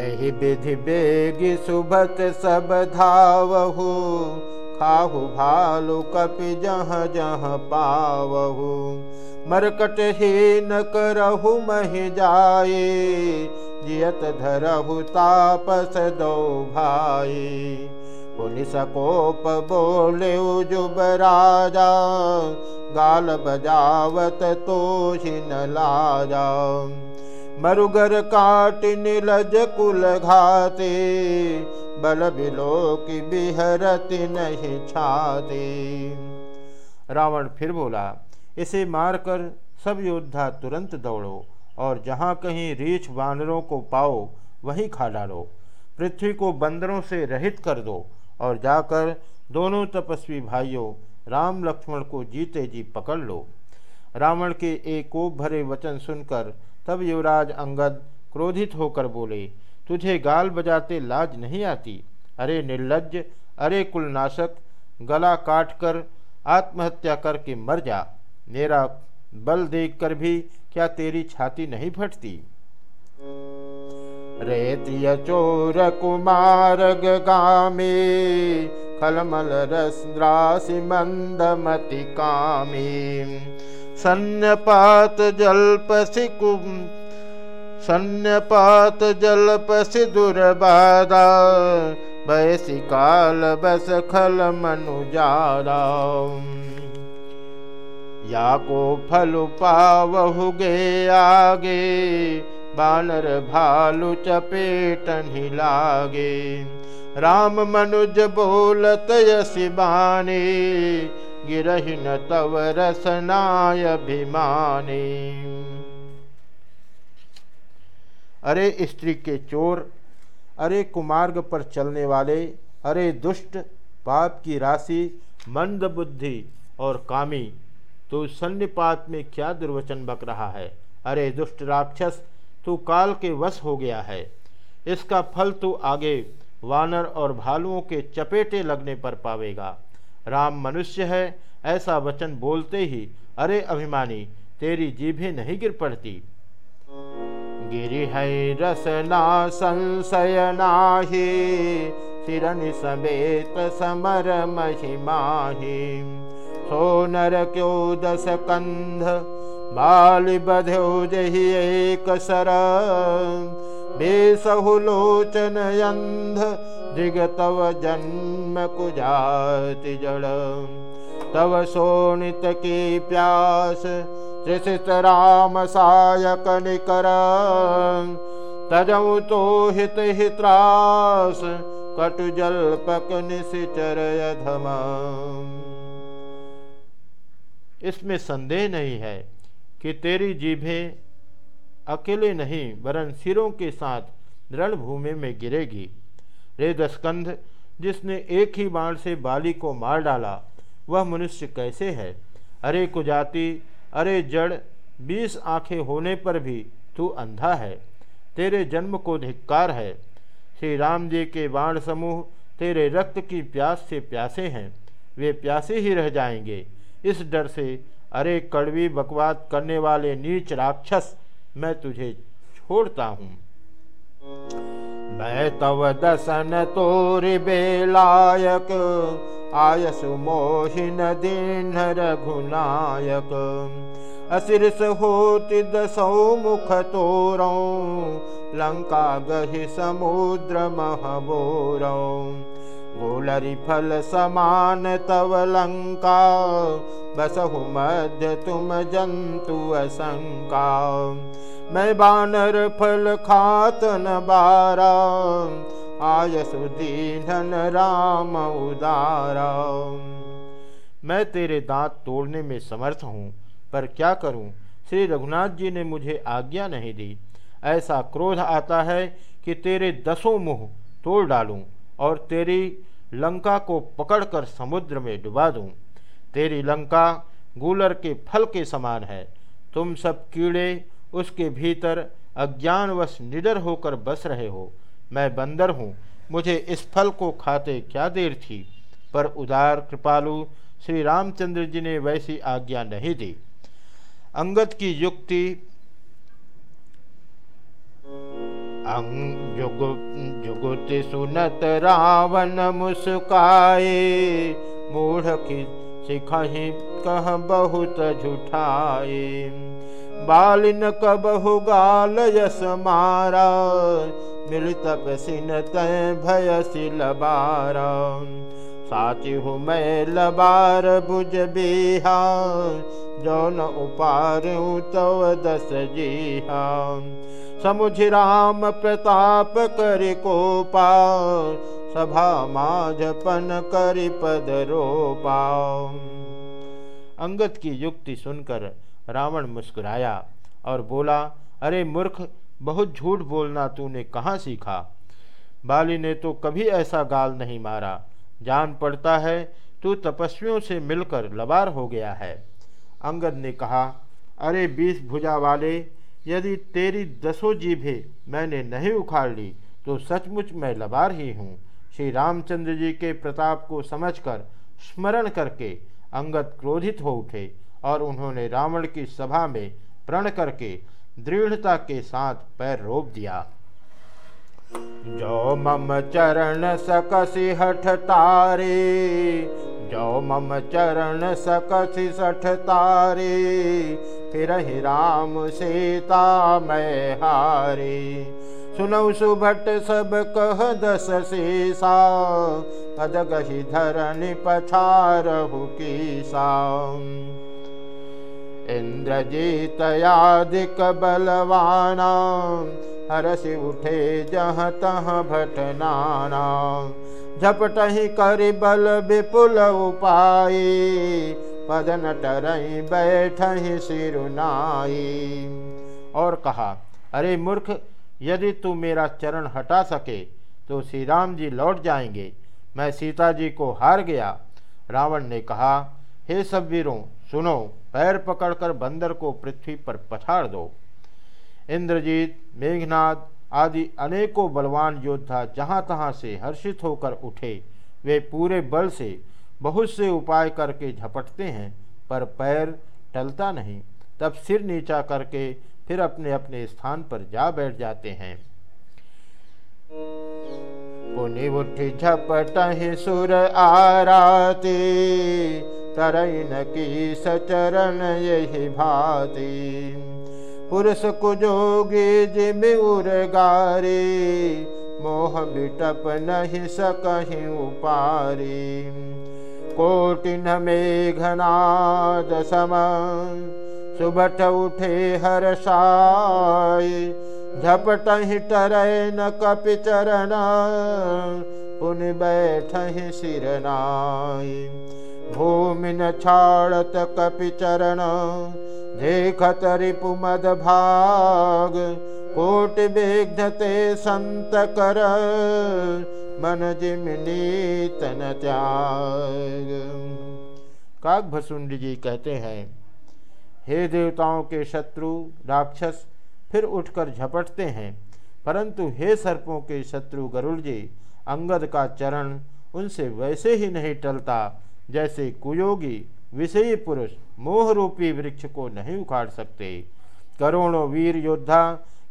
एहि विधि बेगी सुबत सब धावहु। खाहु भालु कपि जह जह पावहु। मरकट ही न करहु महि जाए जियत धरहु तापस दो भाई पुलिस कोप बोले जुब राजा गाल बजावत तो न लाजा मरुगर काट निलज कुल घाते, बल बिलो की बिहरत नहीं छाते। रावण फिर बोला, इसे मारकर सब योद्धा तुरंत दौड़ो और जहाँ कहीं रीछ वानरों को पाओ, वहीं खा डालो। पृथ्वी को बंदरों से रहित कर दो और जाकर दोनों तपस्वी भाइयों राम लक्ष्मण को जीते जी पकड़ लो। रावण के एक कोप भरे वचन सुनकर तब युवराज अंगद क्रोधित होकर बोले, तुझे गाल बजाते लाज नहीं आती? अरे निर्लज अरे कुलनाशक, गला काट कर आत्महत्या करके मर जा। मेरा बल देखकर भी क्या तेरी छाती नहीं फटती? रेतिय चोर कुमार गामी खलमल रसराशि मंदमति कामी। सन्नपात जल्पसि कुम सन्नपात जल्पसि दुर्बादा बैसी काल बस खल मनुजारा या को फल आगे बानर भालु चपेटन ही लागे। राम मनुज बोलत यसी बानी गिरहि न तव रसनाय अभिमानी। अरे स्त्री के चोर, अरे कुमार्ग पर चलने वाले, अरे दुष्ट, पाप की राशि, मंद बुद्धि और कामी, तू सन्निपात में क्या दुर्वचन बक रहा है? अरे दुष्ट राक्षस, तू काल के वश हो गया है। इसका फल तू आगे वानर और भालुओं के चपेटे लगने पर पावेगा। राम मनुष्य है, ऐसा वचन बोलते ही, अरे अभिमानी, तेरी जीभें नहीं गिर पड़ती। है रसना संशय नाही समेत समर महिमाही सोनर क्यों दस कंध, बाल बधो जही एक सर। बेसहु लोचन अंध दिग तव जन्म कुजाति जड़। तव सोनित की प्यास त्रिशित राम सायक निकर तजऊ तो हित हित्रास कटु जल पक निशिचर धमा इसमें संदेह नहीं है कि तेरी जीभें अकेले नहीं, वरन सिरों के साथ रणभूमि में गिरेगी। रे दस्कंध जिसने एक ही बाण से बाली को मार डाला, वह मनुष्य कैसे है? अरे कुजाति, अरे जड़, बीस आँखें होने पर भी तू अंधा है। तेरे जन्म को धिक्कार है। श्री राम जी के बाण समूह तेरे रक्त की प्यास से प्यासे हैं। वे प्यासे ही रह जाएँगे। इस डर से, अरे कड़वी बकवाद करने वाले नीच राक्षस मैं तुझे छोड़ता हूँ। मैं तव दसन तोर बेलायक, आयसु मोहिन दीन रघुनायक। असिरस होति दसौ मुख तोरौ लंका गहि समुद्र महबोरौ गोलरी फल समान तव लंका बसहु मध्य तुम जंतु असंका मैं बानर फल खात न बारा। आयसु दीन राम उदारा। मैं तेरे दांत तोड़ने में समर्थ हूँ, पर क्या करूँ? श्री रघुनाथ जी ने मुझे आज्ञा नहीं दी। ऐसा क्रोध आता है कि तेरे दसों मुँह तोड़ डालूं और तेरी लंका को पकड़कर समुद्र में डुबा दूँ। तेरी लंका गूलर के फल के समान है। तुम सब कीड़े उसके भीतर अज्ञानवश निडर होकर बस रहे हो। मैं बंदर हूँ। मुझे इस फल को खाते क्या देर थी? पर उदार कृपालु श्री रामचंद्र जी ने वैसी आज्ञा नहीं दी। अंगद की युक्ति सुनत रावण मुस्काए मूढ़ की सिखहि कह बहुत झुठाए बालिन कबहु गाल यस मारा मिल तप सिन तय भय सिलबारा साची हूँ मैं लबार बुझ बिहा। जो न उपार तो दस जीहा। समुझ राम प्रताप कर को पा सभा माझपन कर पद रोपा। अंगद की युक्ति सुनकर रावण मुस्कुराया और बोला, अरे मूर्ख, बहुत झूठ बोलना तूने कहाँ सीखा? बाली ने तो कभी ऐसा गाल नहीं मारा। जान पड़ता है, तू तपस्वियों से मिलकर लबार हो गया है। अंगद ने कहा, अरे बीस भुजा वाले, यदि तेरी दसों जीभे मैंने नहीं उखाड़ ली तो सचमुच मैं लबार ही हूँ। श्री रामचंद्र जी के प्रताप को समझकर स्मरण करके अंगद क्रोधित हो उठे और उन्होंने रावण की सभा में प्रण करके दृढ़ता के साथ पैर रोप दिया। जो मम चरण सकसी हठ तारे जो मम चरण सकसी सठ तारे फिर ही राम सीता मैं हारे। सुनौ सुभट सब कह दस शेषा पद गही धरनि पछारहु की साम इंद्रजीतयादिक बलवाना हरसि उठे जह तह भटनाना झपटही कर बल विपुल उपाय पदन टरई बैठ सिरुनाई और कहा, अरे मूर्ख, यदि तू मेरा चरण हटा सके तो श्री राम जी लौट जाएँगे। मैं सीता जी को हार गया। रावण ने कहा, हे सब वीरों, सुनो, पैर पकड़कर बंदर को पृथ्वी पर पछाड़ दो। इंद्रजीत मेघनाथ आदि अनेकों बलवान योद्धा जहाँ तहाँ से हर्षित होकर उठे, वे पूरे बल से बहुत से उपाय करके झपटते हैं, पर पैर टलता नहीं। तब सिर नीचा करके फिर अपने अपने स्थान पर जा बैठ जाते हैं। पुनि उठ झपट सुर आराती तरैन की सचरण यही भाती। पुरुष कुजोगे जिमिउर गारे मोह बिटप नहीं सकहीं उपारी। कोटिन मेघनाद सम सुबट उठे हर साय झपट ही टरैन कपि चरण, पुन बैठ सिरनाय भूमि न छाड़त कपि चरण देखत भाग, कोट विघ्नते संत कर, मन जिमनी तन त्याग। काक भसुंड जी कहते हैं, हे देवताओं के शत्रु, राक्षस, फिर उठकर झपटते हैं, परंतु हे सर्पों के शत्रु गरुड़ जी, अंगद का चरण उनसे वैसे ही नहीं टलता जैसे कुयोगी विषयी पुरुष मोह रूपी वृक्ष को नहीं उखाड़ सकते। करोड़ों वीर योद्धा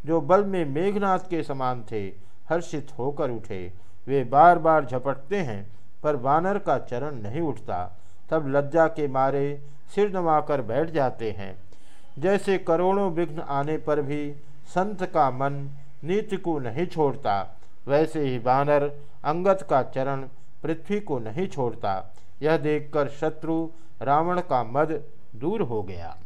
जो बल में मेघनाथ के समान थे, हर्षित होकर उठे। वे बार बार झपटते हैं, पर वानर का चरण नहीं उठता। तब लज्जा के मारे सिर नवाकर बैठ जाते हैं। जैसे करोड़ों विघ्न आने पर भी संत का मन नीति को नहीं छोड़ता, वैसे ही वानर अंगत का चरण पृथ्वी को नहीं छोड़ता। यह देखकर शत्रु रावण का मद दूर हो गया।